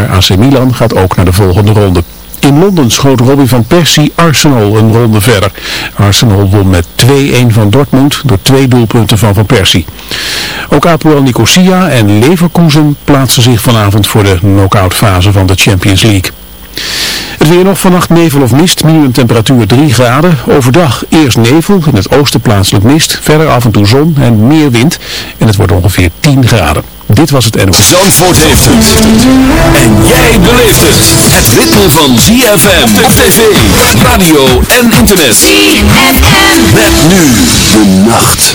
Maar AC Milan gaat ook naar de volgende ronde. In Londen schoot Robbie van Persie Arsenal een ronde verder. Arsenal won met 2-1 van Dortmund door twee doelpunten van Van Persie. Ook Apoel Nicosia en Leverkusen plaatsen zich vanavond voor de knock-out fase van de Champions League. Het weer nog vannacht nevel of mist, minimum temperatuur 3 graden. Overdag eerst nevel, in het oosten plaatselijk mist. Verder af en toe zon en meer wind. En het wordt ongeveer 10 graden. Dit was het NOS. Zandvoort heeft het. En jij beleeft het. Het ritme van ZFM op tv, radio en internet. ZFM. Met nu de nacht.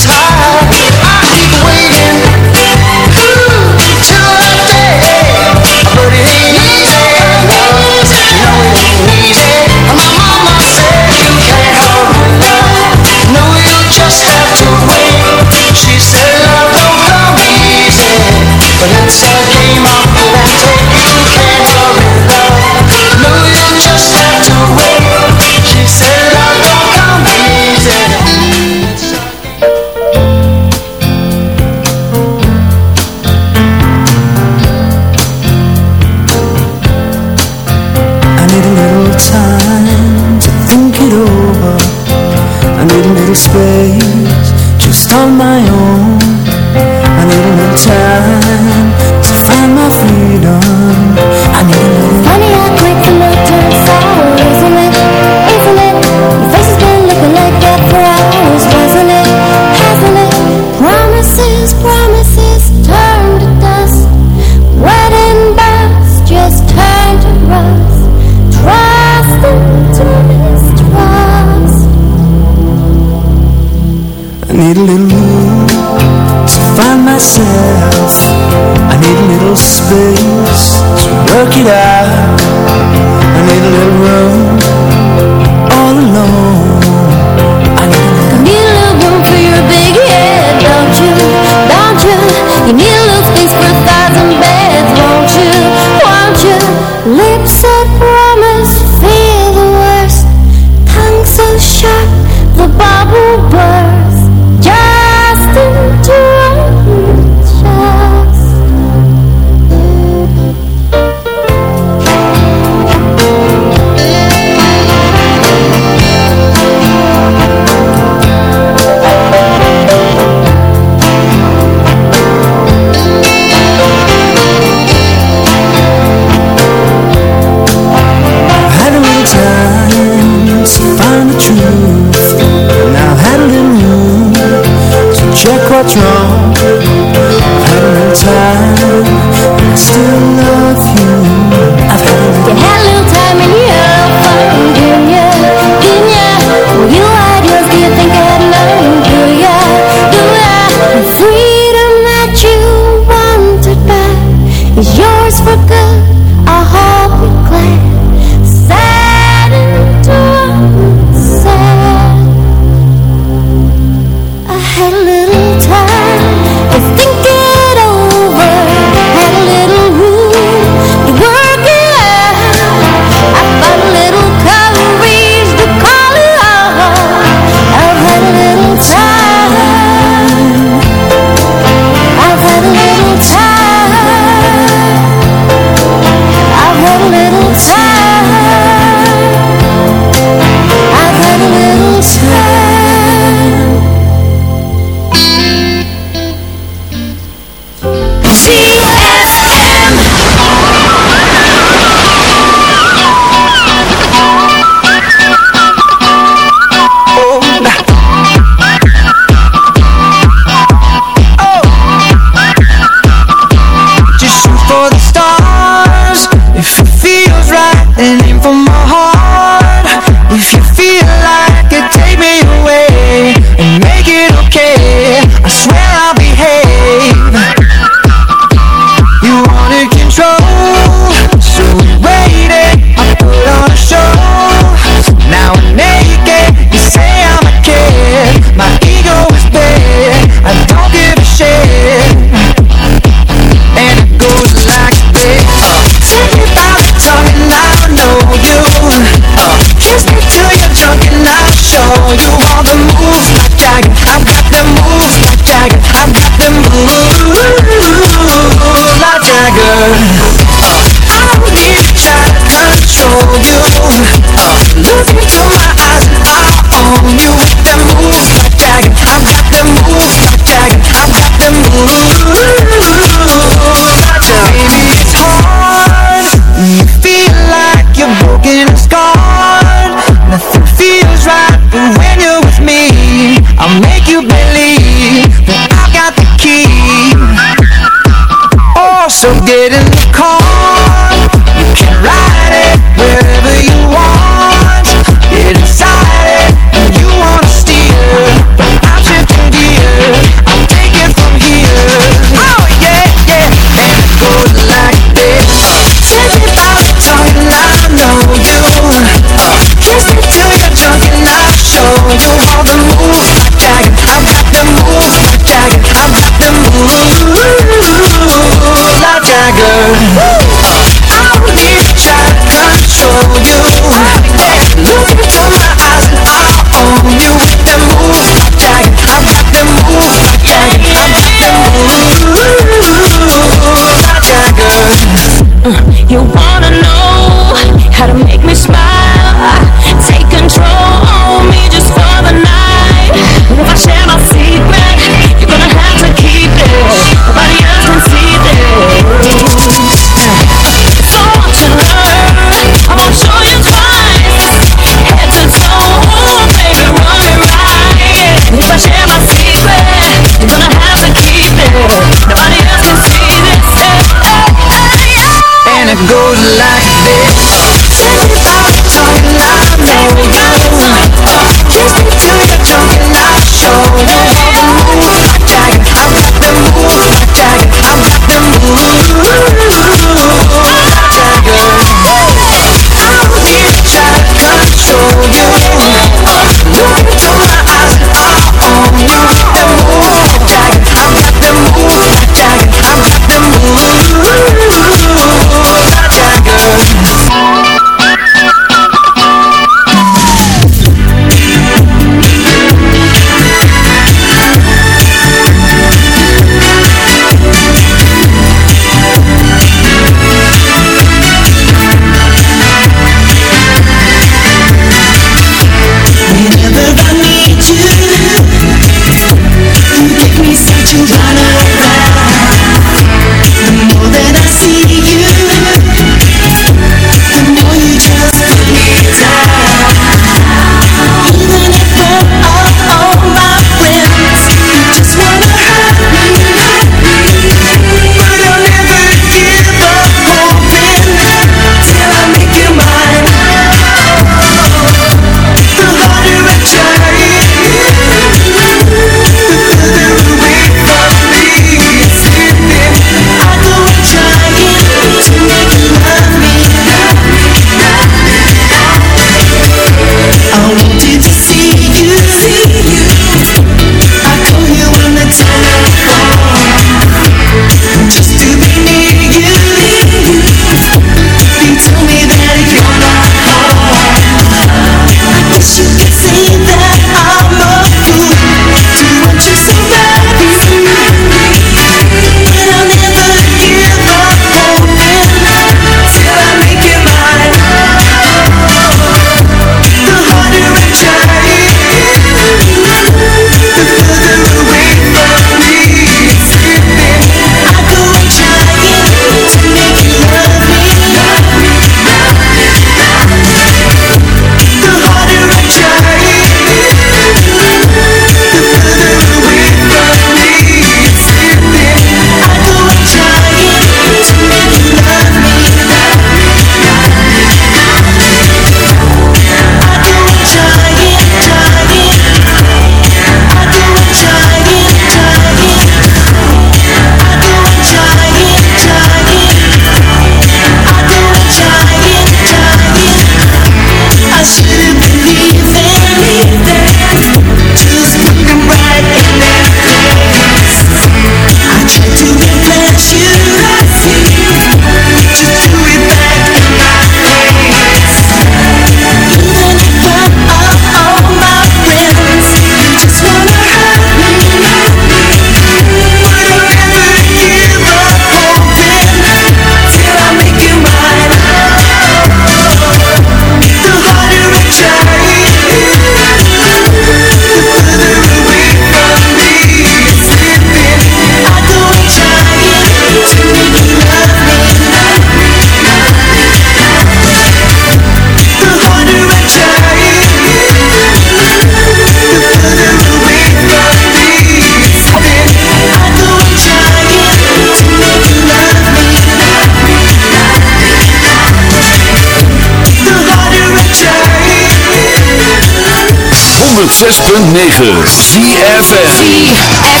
106.9 CFM.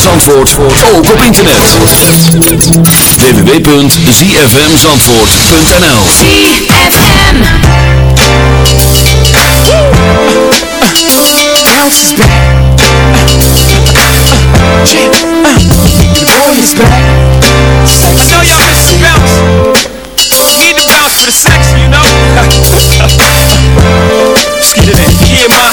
Van Zandvoort ook op internet. www.zfmzandvoort.nl ZFM. Bounce is back. The boy is back. I know y'all miss the bounce. Need the bounce for the section, you know? Skid it in. Yeah, ma,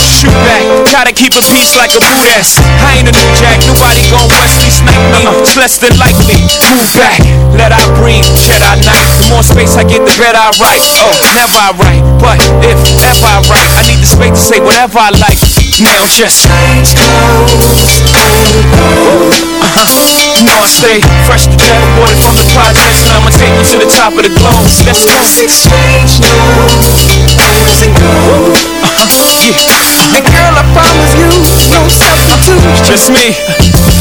Shoot back. Gotta keep a peace like a boot ass. I ain't a new jack. Nobody gon' Wesley snipe me. It's less than likely. Move back. Let I breathe. Shed I night. The more space I get, the better I write. Oh, never I write. But if ever I write, I need the space to say whatever I like. Now just change clothes uh-huh. You know I stay fresh to death, water from the projects, and I'ma take you to the top of the globe. Let's go. Exchange. Where's it go? Yeah. And girl, I promise you, no substitute. Just me.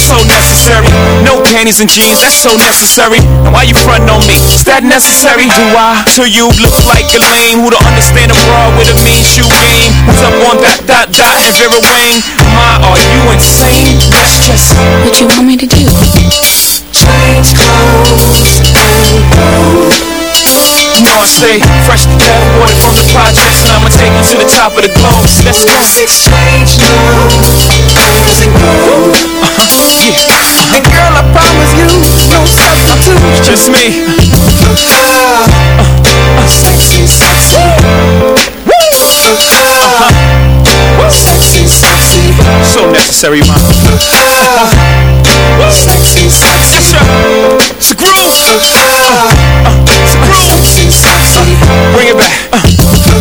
so necessary. No panties and jeans, that's so necessary. And why you frontin' on me? Is that necessary? Do I? To you look like a lame who don't understand a bra with a mean shoe game. Who's up on that dot dot and Vera Wang? My, are you insane? That's just What you want me to do? Change clothes and go. You know I stay fresh to death, water from the projects, and I'ma take you to the top of the globe. Let's go. Let's exchange now. It go? Just me. Sexy, sexy. So necessary, man. Sexy, sexy. Yes, sir. It's a groove. Ah, It's a groove. sexy, sexy. Bring it back.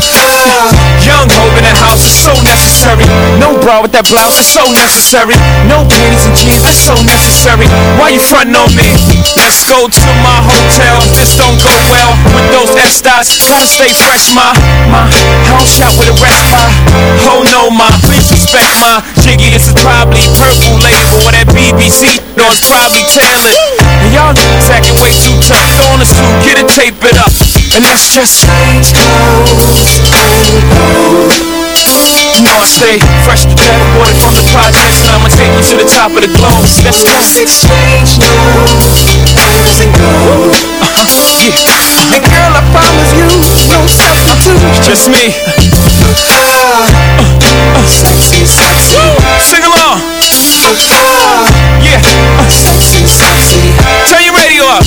Hov so necessary. No bra with that blouse is so necessary. No panties and jeans, that's so necessary. Why you frontin' on me? Let's go to my hotel. This don't go well with those S dots, gotta stay fresh, ma. Ma, I don't shop with a rest pie. Oh no, ma, please respect my jiggy. This is probably purple label or that BBC. No, it's probably tailored. And y'all niggas acting way too tough. Throw on a suit, get it, tape it up. And let's just change clothes and go. You know I stay fresh to death, water from the projects, and I'ma take you to the top of the globe. Let's go. Let's exchange now. Where's it go? Yeah. And girl, I promise you, no substitute. Just me. Ah, sexy, sexy. Sing along. Ah, Yeah. sexy, sexy. Turn your radio up.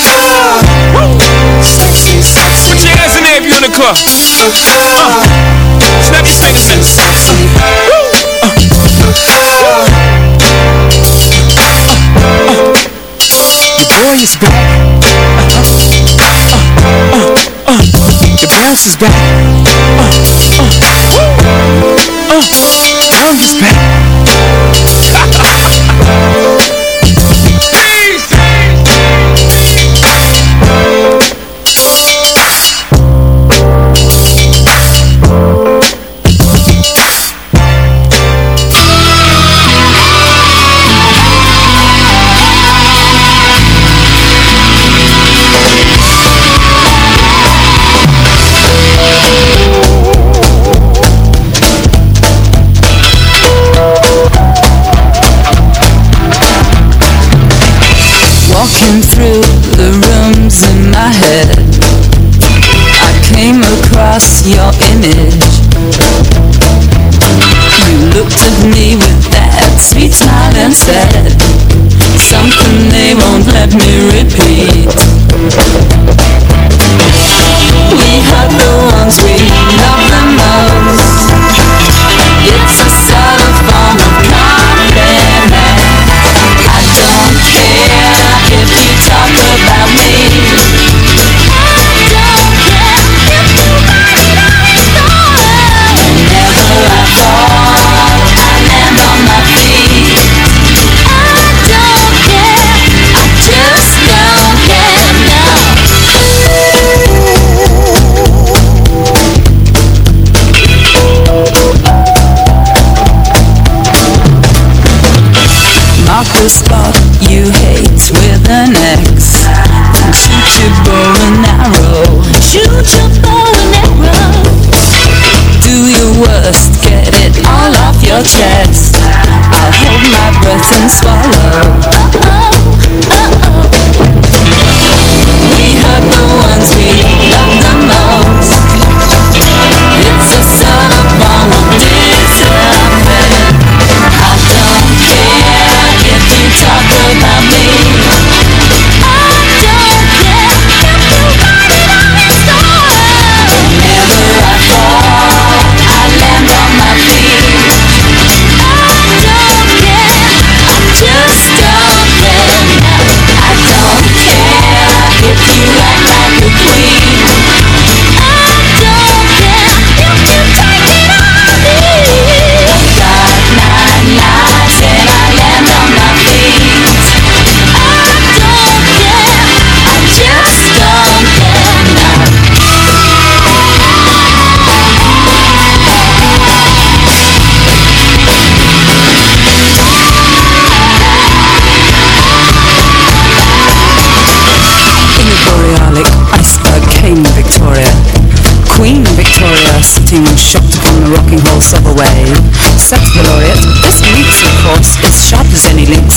Ah, sexy, sexy. Put your hands in there if you're in the car. Ah, The boy is back. The bounce is back. Young is back.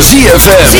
ZFM.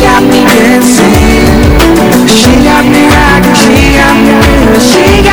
Got me dancing. She got me rocking, she got me she got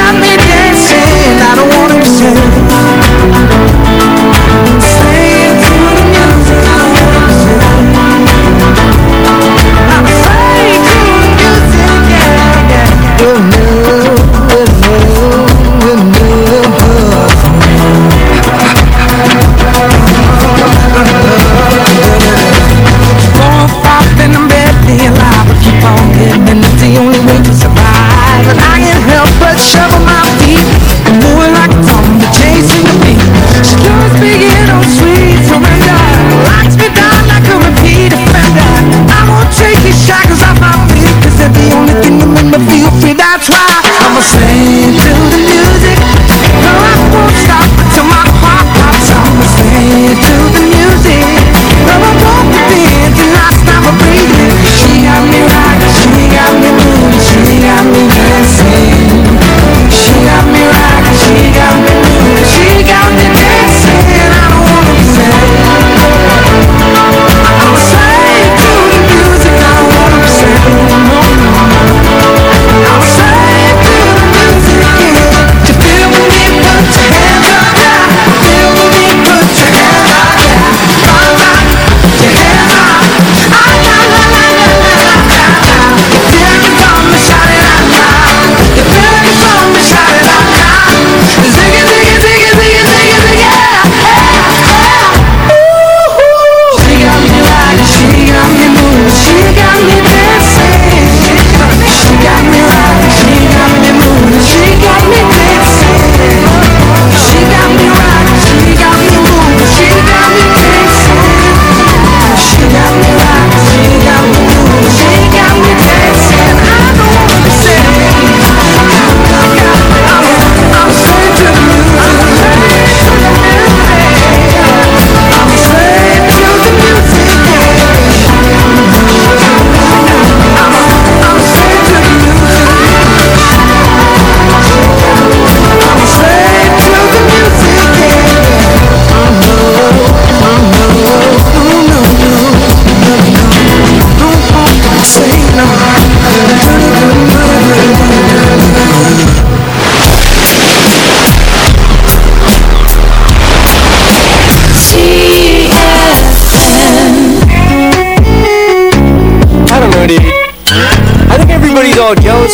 try.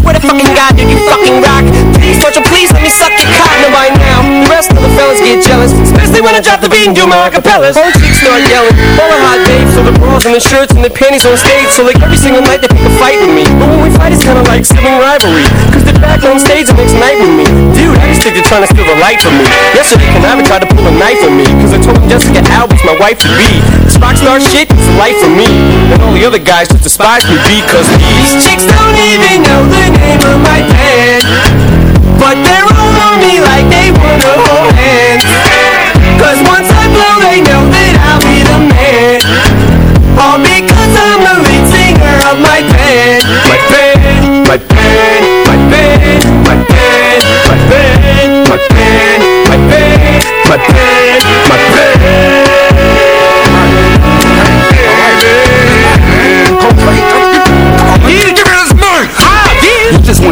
Swear to fucking god, dude, you fucking rock. Please, don't you please let me suck your. Now by now, the rest of the fellas get jealous, especially when I drop the beat and do my acapellas. The chicks start yelling, all the hot babes, so the bras and the shirts and the panties on stage. So like every single night they pick a fight with me. But when we fight, it's kinda like sibling rivalry. Cause they're back on stage the next night with me. Dude, I just think they're trying to steal the light from me. Yesterday, Konami tried to pull a knife on me. Cause I told him Jessica Alba's my wife to be. This rock star shit is life for me. And all the other guys just despise me because these chicks don't even know the name of my band. But they're all on me like they wanna hold hands. Cause once I blow, they know that I'll be the man. All because I'm the lead singer of my band. My band, my band, my band, my band, my band, my band, my band, my band, my Yeah,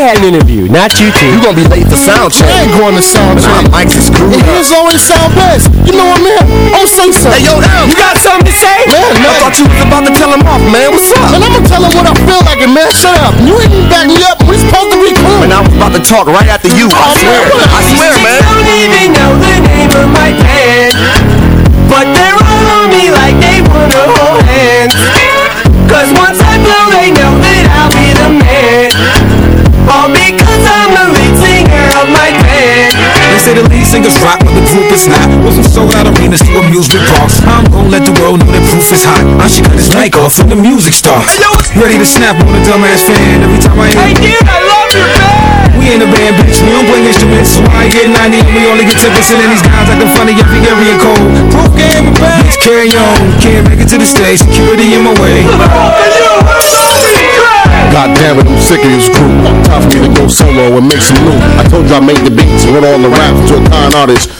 had an interview, not you two. You gonna be late for sound check. I ain't going to sound check. Mike's is screwed And up. his always sound best. You know what, man? Oh, say something. Hey, yo. You got something to say? Man, I thought you was about to tell him off, man. What's up? And I'm gonna tell him what I feel like, and man, shut up. You ain't back me up. We supposed to be cool. Man, I was about to talk right after you. I Oh, swear. man. I swear, man. don't even know the name of my band But they're the lead singers rock, but the group is not. Went from sold out arenas to amusement parks. I'm gonna let the world know that proof is hot. I should cut his mic off when the music starts. Ready to snap on a dumbass fan every time I Hey hear. dude, I love your band We ain't a band, bitch. We don't play instruments, so I get 90 and we only get 10% of these guys acting funny every area code. Proof game, back. Bitch, carry on. Can't make it to the stage. Security in my way. God damn it, I'm sick of this group. Time for me to go solo and make some new. I told you I made the beats and wrote all the raps to a con artist.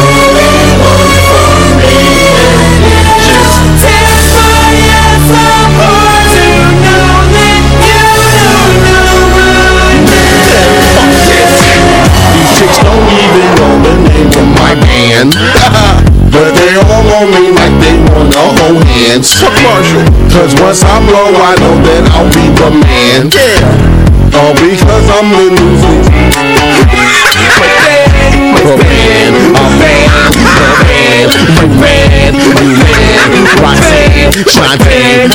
my band. but they all on me like they wanna hold hands. Marshall. Cause once I blow, I know that I'll be the man. Yeah. All because I'm the new The man, a man, the man, you man, you man, Roxanne, Shantae,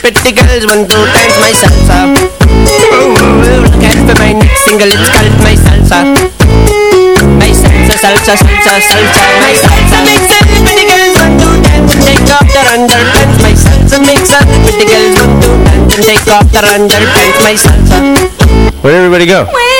pretty girls want to dance my salsa look out for my next single, it's called my salsa My salsa, salsa, salsa, salsa My salsa makes all the pretty girls want to dance and take off their underpants My salsa makes all the pretty girls want to dance and take off their underpants My salsa. Where'd everybody go? When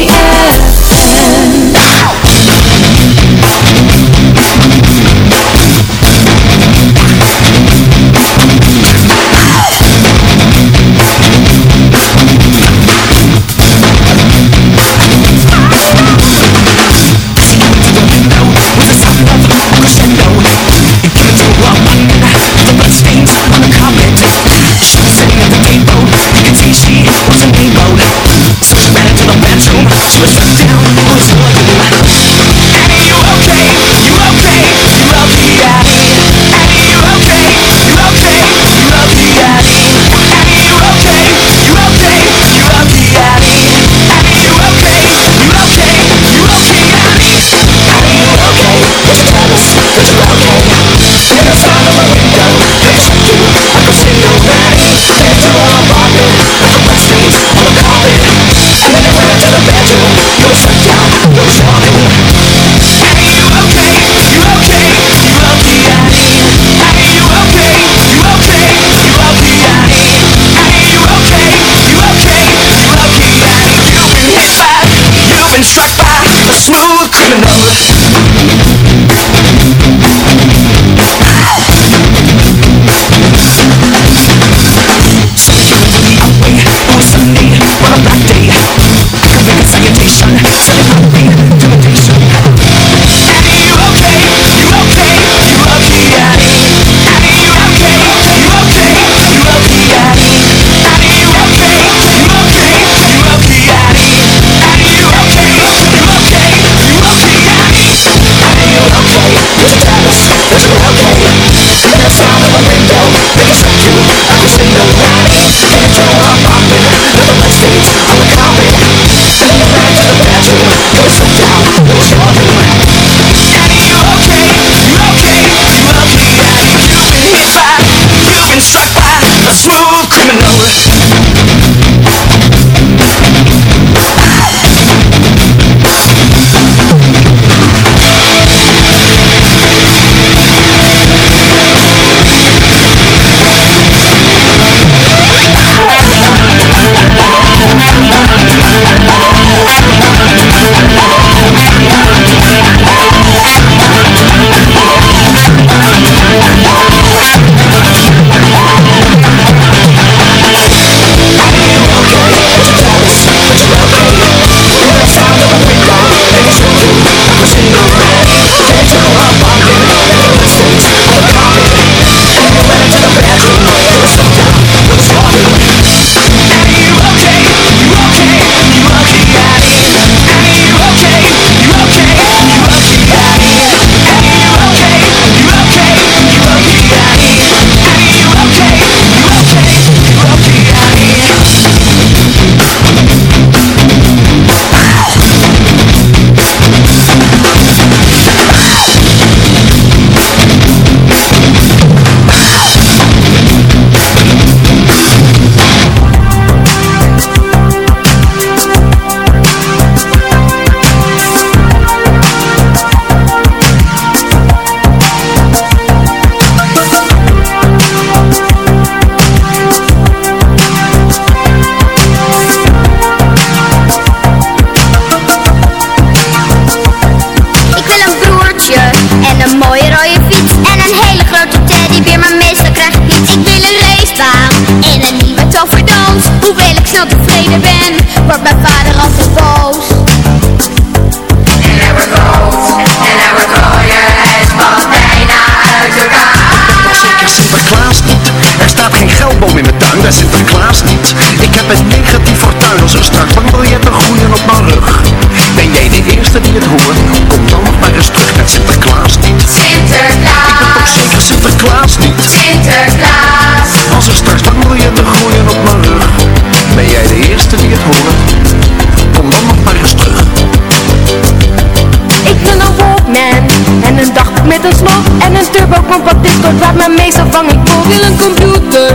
maar meestal vang ik voor wil een computer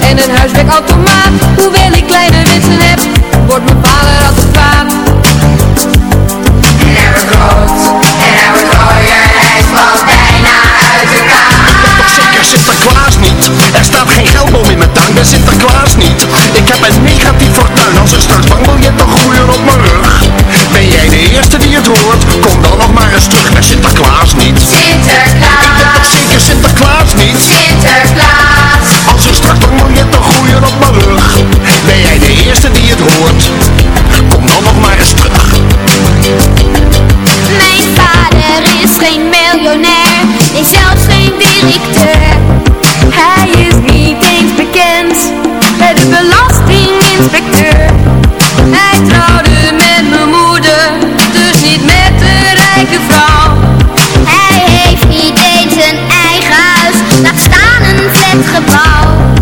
En een huiswerkautomaat. Hoewel ik kleine wensen heb Wordt mijn vader altijd kwaad. out.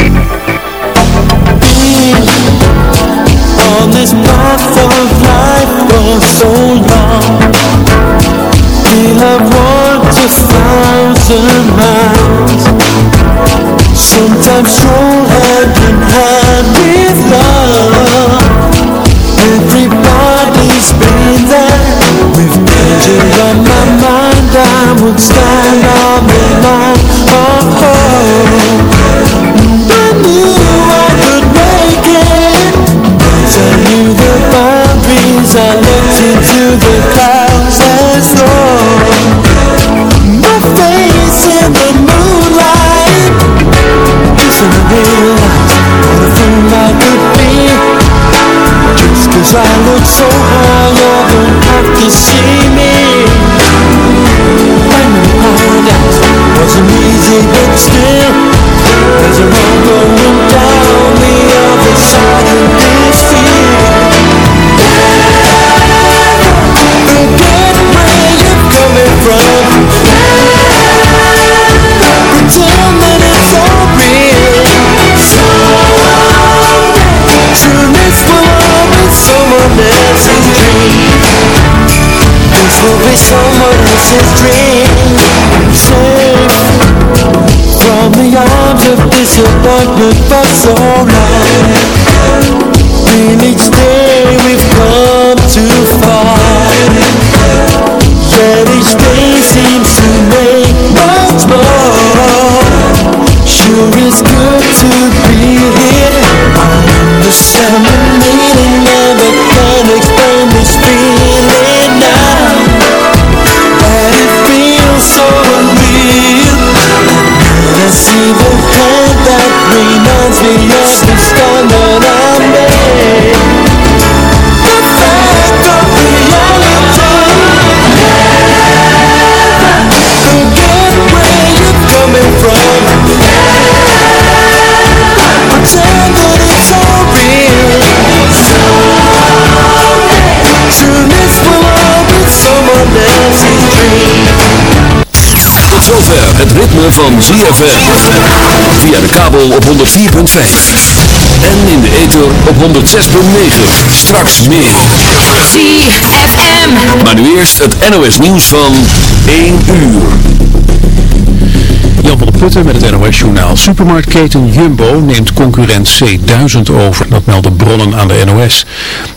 Het ritme van ZFM. Via de kabel op 104.5. En in de ether op 106.9. Straks meer. ZFM. Maar nu eerst het NOS nieuws van 1 uur. Jan van der Putten met het NOS-journaal. Supermarktketen Jumbo neemt concurrent C1000 over. Dat melden bronnen aan de NOS.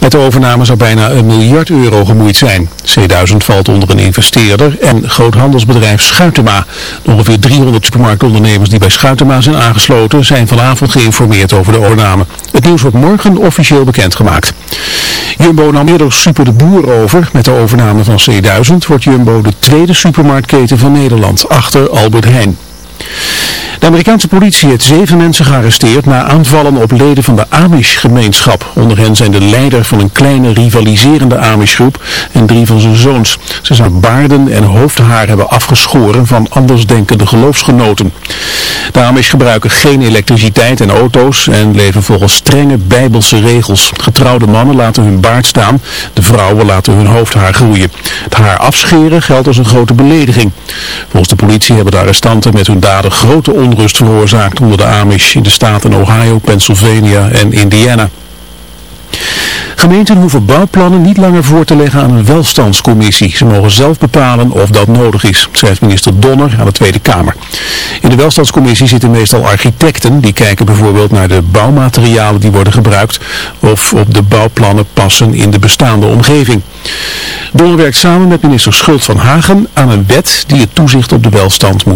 Met de overname zou bijna een miljard euro gemoeid zijn. C1000 valt onder een investeerder en groothandelsbedrijf Schuitema. Ongeveer 300 supermarktondernemers die bij Schuitema zijn aangesloten zijn vanavond geïnformeerd over de overname. Het nieuws wordt morgen officieel bekendgemaakt. Jumbo nam eerder Super de Boer over. Met de overname van C1000 wordt Jumbo de tweede supermarktketen van Nederland, achter Albert Heijn. De Amerikaanse politie heeft zeven mensen gearresteerd na aanvallen op leden van de Amish-gemeenschap. Onder hen zijn de leider van een kleine rivaliserende Amish-groep en drie van zijn zoons. Ze zouden baarden en hoofdhaar hebben afgeschoren van andersdenkende geloofsgenoten. De Amish gebruiken geen elektriciteit en auto's en leven volgens strenge bijbelse regels. Getrouwde mannen laten hun baard staan, de vrouwen laten hun hoofdhaar groeien. Het haar afscheren geldt als een grote belediging. Volgens de politie hebben de arrestanten met hun daden grote onrust veroorzaakt onder de Amish in de staten Ohio, Pennsylvania en Indiana. Gemeenten hoeven bouwplannen niet langer voor te leggen aan een welstandscommissie. Ze mogen zelf bepalen of dat nodig is, schrijft minister Donner aan de Tweede Kamer. In de welstandscommissie zitten meestal architecten die kijken bijvoorbeeld naar de bouwmaterialen die worden gebruikt of op de bouwplannen passen in de bestaande omgeving. Donner werkt samen met minister Schult van Hagen aan een wet die het toezicht op de welstand moet